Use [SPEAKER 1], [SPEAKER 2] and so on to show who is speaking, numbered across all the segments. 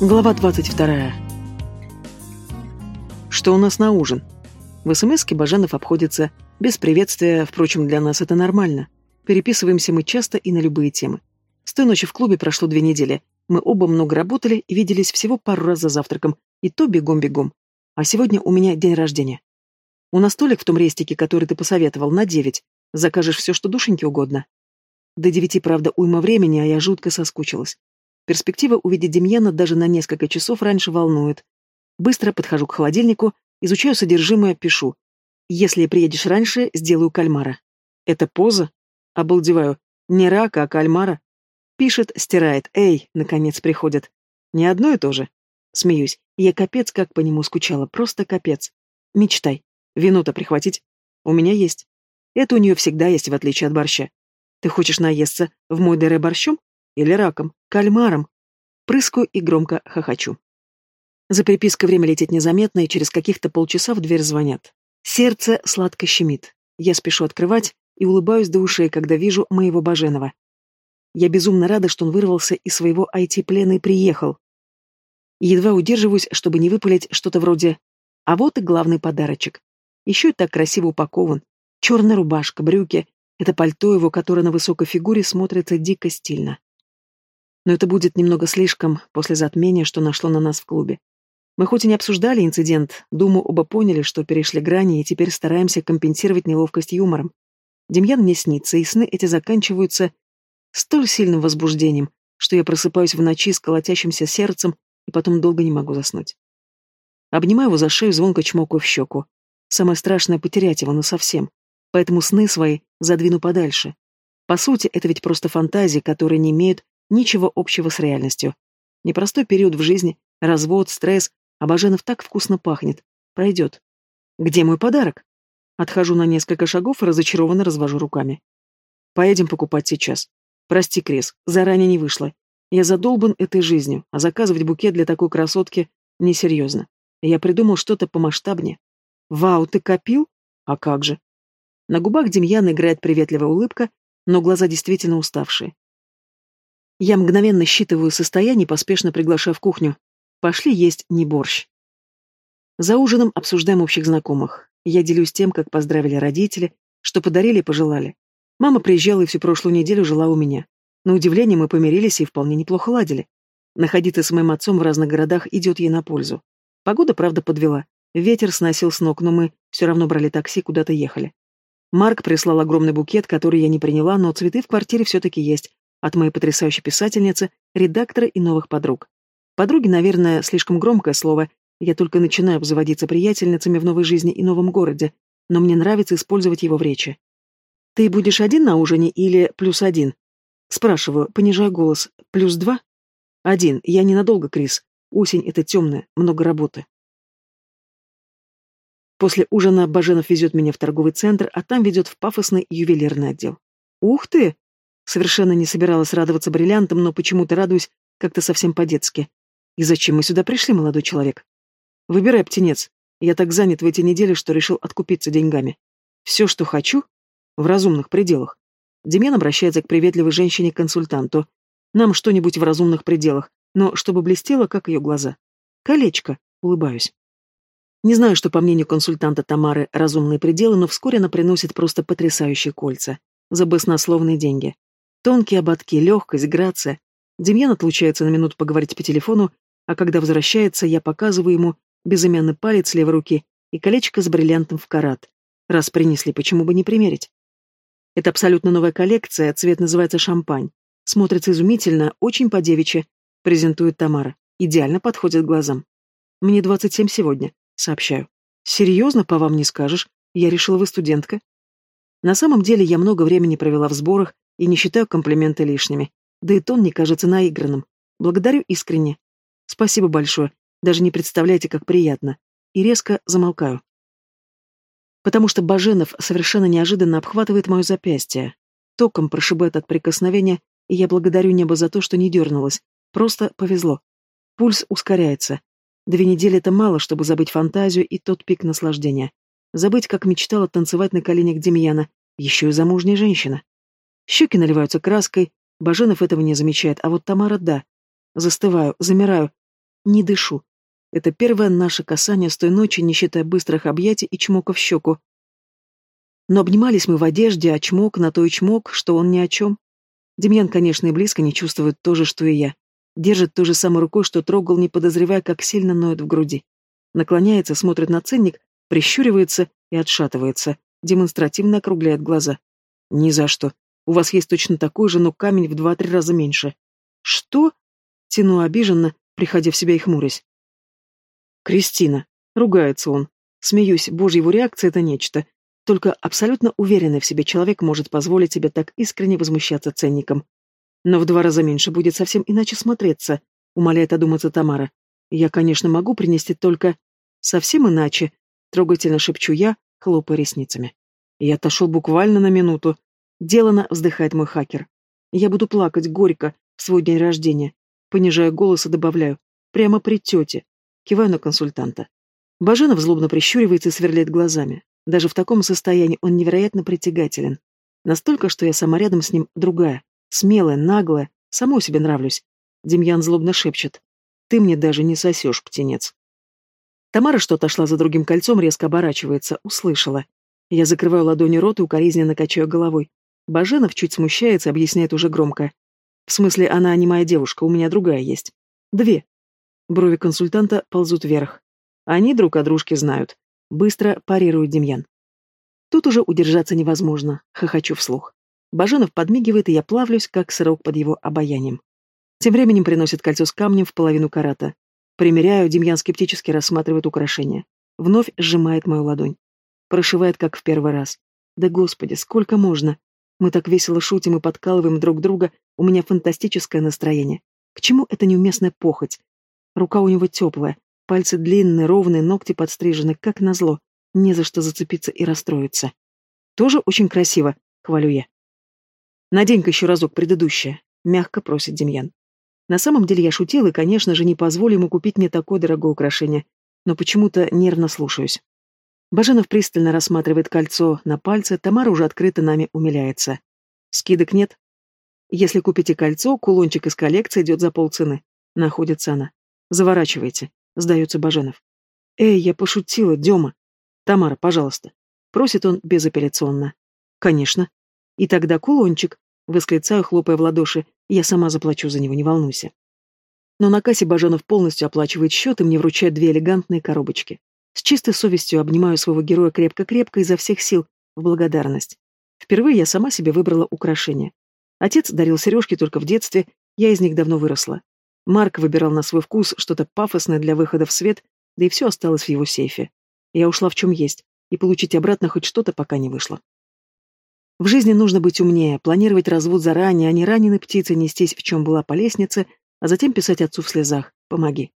[SPEAKER 1] Глава 22. Что у нас на ужин? В СМСке Баженов обходится без приветствия, впрочем, для нас это нормально. Переписываемся мы часто и на любые темы. С той ночи в клубе прошло две недели. Мы оба много работали и виделись всего пару раз за завтраком, и то бегом-бегом. А сегодня у меня день рождения. У нас столик в том рестике, который ты посоветовал, на девять. Закажешь все, что душеньке угодно. До девяти, правда, уйма времени, а я жутко соскучилась. Перспектива увидеть Демьяна даже на несколько часов раньше волнует. Быстро подхожу к холодильнику, изучаю содержимое, пишу. Если приедешь раньше, сделаю кальмара. Это поза? Обалдеваю. Не рака, а кальмара. Пишет, стирает. Эй, наконец приходит. Не одно и то же. Смеюсь. Я капец как по нему скучала, просто капец. Мечтай. Вино-то прихватить? У меня есть. Это у нее всегда есть, в отличие от борща. Ты хочешь наесться в мой дыре борщом? Или раком, кальмаром. Прыскаю и громко хохочу. За перепиской время летит незаметно, и через каких-то полчаса в дверь звонят. Сердце сладко щемит. Я спешу открывать и улыбаюсь до ушей, когда вижу моего Баженова. Я безумно рада, что он вырвался из своего IT-плена и приехал. Едва удерживаюсь, чтобы не выпалить что-то вроде «А вот и главный подарочек». Еще и так красиво упакован. Черная рубашка, брюки. Это пальто его, которое на высокой фигуре смотрится дико стильно. Но это будет немного слишком после затмения, что нашло на нас в клубе. Мы хоть и не обсуждали инцидент, думаю, оба поняли, что перешли грани, и теперь стараемся компенсировать неловкость юмором. Демьян мне снится, и сны эти заканчиваются столь сильным возбуждением, что я просыпаюсь в ночи с колотящимся сердцем и потом долго не могу заснуть. Обнимаю его за шею, звонко чмокаю в щеку. Самое страшное — потерять его, но совсем. Поэтому сны свои задвину подальше. По сути, это ведь просто фантазии, которые не имеют Ничего общего с реальностью. Непростой период в жизни, развод, стресс, Баженов так вкусно пахнет. Пройдет. Где мой подарок? Отхожу на несколько шагов и разочарованно развожу руками. Поедем покупать сейчас. Прости, Крис, заранее не вышло. Я задолбан этой жизнью, а заказывать букет для такой красотки несерьезно. Я придумал что-то помасштабнее. Вау, ты копил? А как же? На губах Демьяна играет приветливая улыбка, но глаза действительно уставшие. Я мгновенно считываю состояние, поспешно приглашаю в кухню. Пошли есть не борщ. За ужином обсуждаем общих знакомых. Я делюсь тем, как поздравили родители, что подарили и пожелали. Мама приезжала и всю прошлую неделю жила у меня. На удивление мы помирились и вполне неплохо ладили. Находиться с моим отцом в разных городах идет ей на пользу. Погода, правда, подвела. Ветер сносил с ног, но мы все равно брали такси, куда-то ехали. Марк прислал огромный букет, который я не приняла, но цветы в квартире все-таки есть, от моей потрясающей писательницы, редактора и новых подруг. Подруги, наверное, слишком громкое слово, я только начинаю обзаводиться приятельницами в новой жизни и новом городе, но мне нравится использовать его в речи. «Ты будешь один на ужине или плюс один?» Спрашиваю, понижая голос. «Плюс два?» «Один. Я ненадолго, Крис. Осень — это темная, много работы». После ужина Баженов везет меня в торговый центр, а там ведет в пафосный ювелирный отдел. «Ух ты!» Совершенно не собиралась радоваться бриллиантам, но почему-то радуюсь как-то совсем по-детски. И зачем мы сюда пришли, молодой человек? Выбирай, птенец. Я так занят в эти недели, что решил откупиться деньгами. Все, что хочу, в разумных пределах. Демьян обращается к приветливой женщине-консультанту. Нам что-нибудь в разумных пределах, но чтобы блестело, как ее глаза. Колечко, улыбаюсь. Не знаю, что, по мнению консультанта Тамары, разумные пределы, но вскоре она приносит просто потрясающие кольца. За баснословные деньги. Тонкие ободки, легкость, грация. Демьян отлучается на минуту поговорить по телефону, а когда возвращается, я показываю ему безымянный палец левой руки и колечко с бриллиантом в карат. Раз принесли, почему бы не примерить? Это абсолютно новая коллекция, цвет называется шампань. Смотрится изумительно, очень по-девичьи, презентует Тамара. Идеально подходит глазам. Мне 27 сегодня, сообщаю. Серьезно, по вам не скажешь? Я решила, вы студентка. На самом деле я много времени провела в сборах, и не считаю комплименты лишними. Да и тон не кажется наигранным. Благодарю искренне. Спасибо большое. Даже не представляете, как приятно. И резко замолкаю. Потому что Баженов совершенно неожиданно обхватывает мое запястье. Током прошибает от прикосновения, и я благодарю небо за то, что не дернулась. Просто повезло. Пульс ускоряется. Две недели — это мало, чтобы забыть фантазию и тот пик наслаждения. Забыть, как мечтала танцевать на коленях Демьяна, еще и замужняя женщина. Щеки наливаются краской, Баженов этого не замечает, а вот Тамара — да. Застываю, замираю. не дышу. Это первое наше касание с той ночи, не считая быстрых объятий и чмока в щеку. Но обнимались мы в одежде, а чмок на то и чмок, что он ни о чем. Демьян, конечно, и близко не чувствует то же, что и я. Держит ту же самой рукой, что трогал, не подозревая, как сильно ноет в груди. Наклоняется, смотрит на ценник, прищуривается и отшатывается, демонстративно округляет глаза. «Ни за что. У вас есть точно такой же, но камень в два-три раза меньше». «Что?» — тяну обиженно, приходя в себя и хмурясь. «Кристина!» — ругается он. Смеюсь, боже, его реакция — это нечто. Только абсолютно уверенный в себе человек может позволить себе так искренне возмущаться ценником. Но в два раза меньше будет совсем иначе смотреться, умоляет одуматься Тамара. Я, конечно, могу принести только... Совсем иначе, трогательно шепчу я, хлопая ресницами. Я отошел буквально на минуту. Делано вздыхает мой хакер. Я буду плакать горько в свой день рождения. Понижая голос и добавляю. Прямо при тете. Киваю на консультанта. Баженов злобно прищуривается и сверлит глазами. Даже в таком состоянии он невероятно притягателен. Настолько, что я сама рядом с ним другая. Смелая, наглая, самой себе нравлюсь. Демьян злобно шепчет. Ты мне даже не сосешь, птенец. Тамара что-то шла за другим кольцом, резко оборачивается, услышала. Я закрываю ладони рот и укоризненно качаю головой. Баженов чуть смущается, объясняет уже громко. В смысле, она не моя девушка, у меня другая есть. Две. Брови консультанта ползут вверх. Они друг о дружке знают. Быстро парирует Демьян. Тут уже удержаться невозможно, хохочу вслух. Баженов подмигивает, и я плавлюсь, как сырок под его обаянием. Тем временем приносит кольцо с камнем в половину карата. Примеряю, Демьян скептически рассматривает украшение. Вновь сжимает мою ладонь. Прошивает, как в первый раз. Да господи, сколько можно? Мы так весело шутим и подкалываем друг друга, у меня фантастическое настроение. К чему эта неуместная похоть? Рука у него теплая, пальцы длинные, ровные, ногти подстрижены, как назло. Не за что зацепиться и расстроиться. Тоже очень красиво, хвалю я. Надень-ка еще разок предыдущее, мягко просит Демьян. На самом деле я шутил и, конечно же, не позволю ему купить мне такое дорогое украшение, но почему-то нервно слушаюсь. Баженов пристально рассматривает кольцо на пальце, Тамара уже открыто нами умиляется. Скидок нет. Если купите кольцо, кулончик из коллекции идет за полцены. Находится она. Заворачивайте, сдается Баженов. Эй, я пошутила, Дема. Тамара, пожалуйста. Просит он безапелляционно. Конечно. И тогда кулончик, восклицаю, хлопая в ладоши. Я сама заплачу за него, не волнуйся. Но на кассе Баженов полностью оплачивает счет и мне вручает две элегантные коробочки. С чистой совестью обнимаю своего героя крепко-крепко изо всех сил, в благодарность. Впервые я сама себе выбрала украшение. Отец дарил сережки только в детстве, я из них давно выросла. Марк выбирал на свой вкус что-то пафосное для выхода в свет, да и все осталось в его сейфе. Я ушла в чем есть, и получить обратно хоть что-то пока не вышло. В жизни нужно быть умнее, планировать развод заранее, а не раненой птице нестись в чем была по лестнице, а затем писать отцу в слезах «помоги».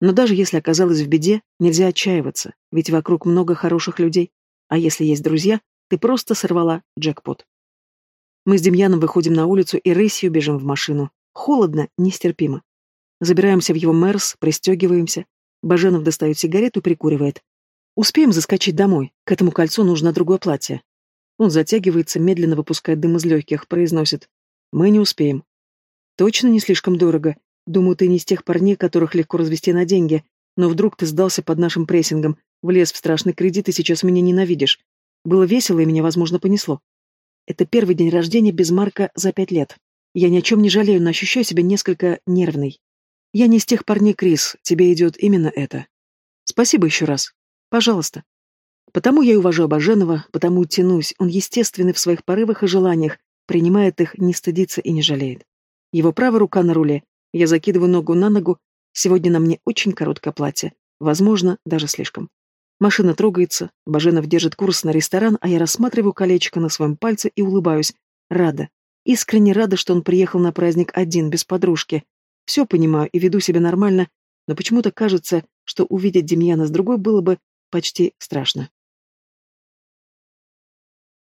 [SPEAKER 1] Но даже если оказалась в беде, нельзя отчаиваться, ведь вокруг много хороших людей. А если есть друзья, ты просто сорвала джекпот. Мы с Демьяном выходим на улицу и рысью бежим в машину. Холодно, нестерпимо. Забираемся в его Мерс, пристегиваемся. Баженов достает сигарету и прикуривает. Успеем заскочить домой. К этому кольцу нужно другое платье. Он затягивается, медленно выпускает дым из легких, произносит. Мы не успеем. Точно не слишком дорого. Думаю, ты не из тех парней, которых легко развести на деньги, но вдруг ты сдался под нашим прессингом, влез в страшный кредит и сейчас меня ненавидишь. Было весело, и меня, возможно, понесло. Это первый день рождения без Марка за пять лет. Я ни о чем не жалею, но ощущаю себя несколько нервной. Я не из тех парней, Крис, тебе идет именно это. Спасибо еще раз. Пожалуйста. Потому я и уважаю Баженова, потому тянусь, он естественный в своих порывах и желаниях, принимает их, не стыдится и не жалеет. Его правая рука на руле, я закидываю ногу на ногу. Сегодня на мне очень короткое платье. Возможно, даже слишком. Машина трогается, Баженов держит курс на ресторан, а я рассматриваю колечко на своем пальце и улыбаюсь. Рада. Искренне рада, что он приехал на праздник один, без подружки. Все понимаю и веду себя нормально, но почему-то кажется, что увидеть Демьяна с другой было бы почти страшно.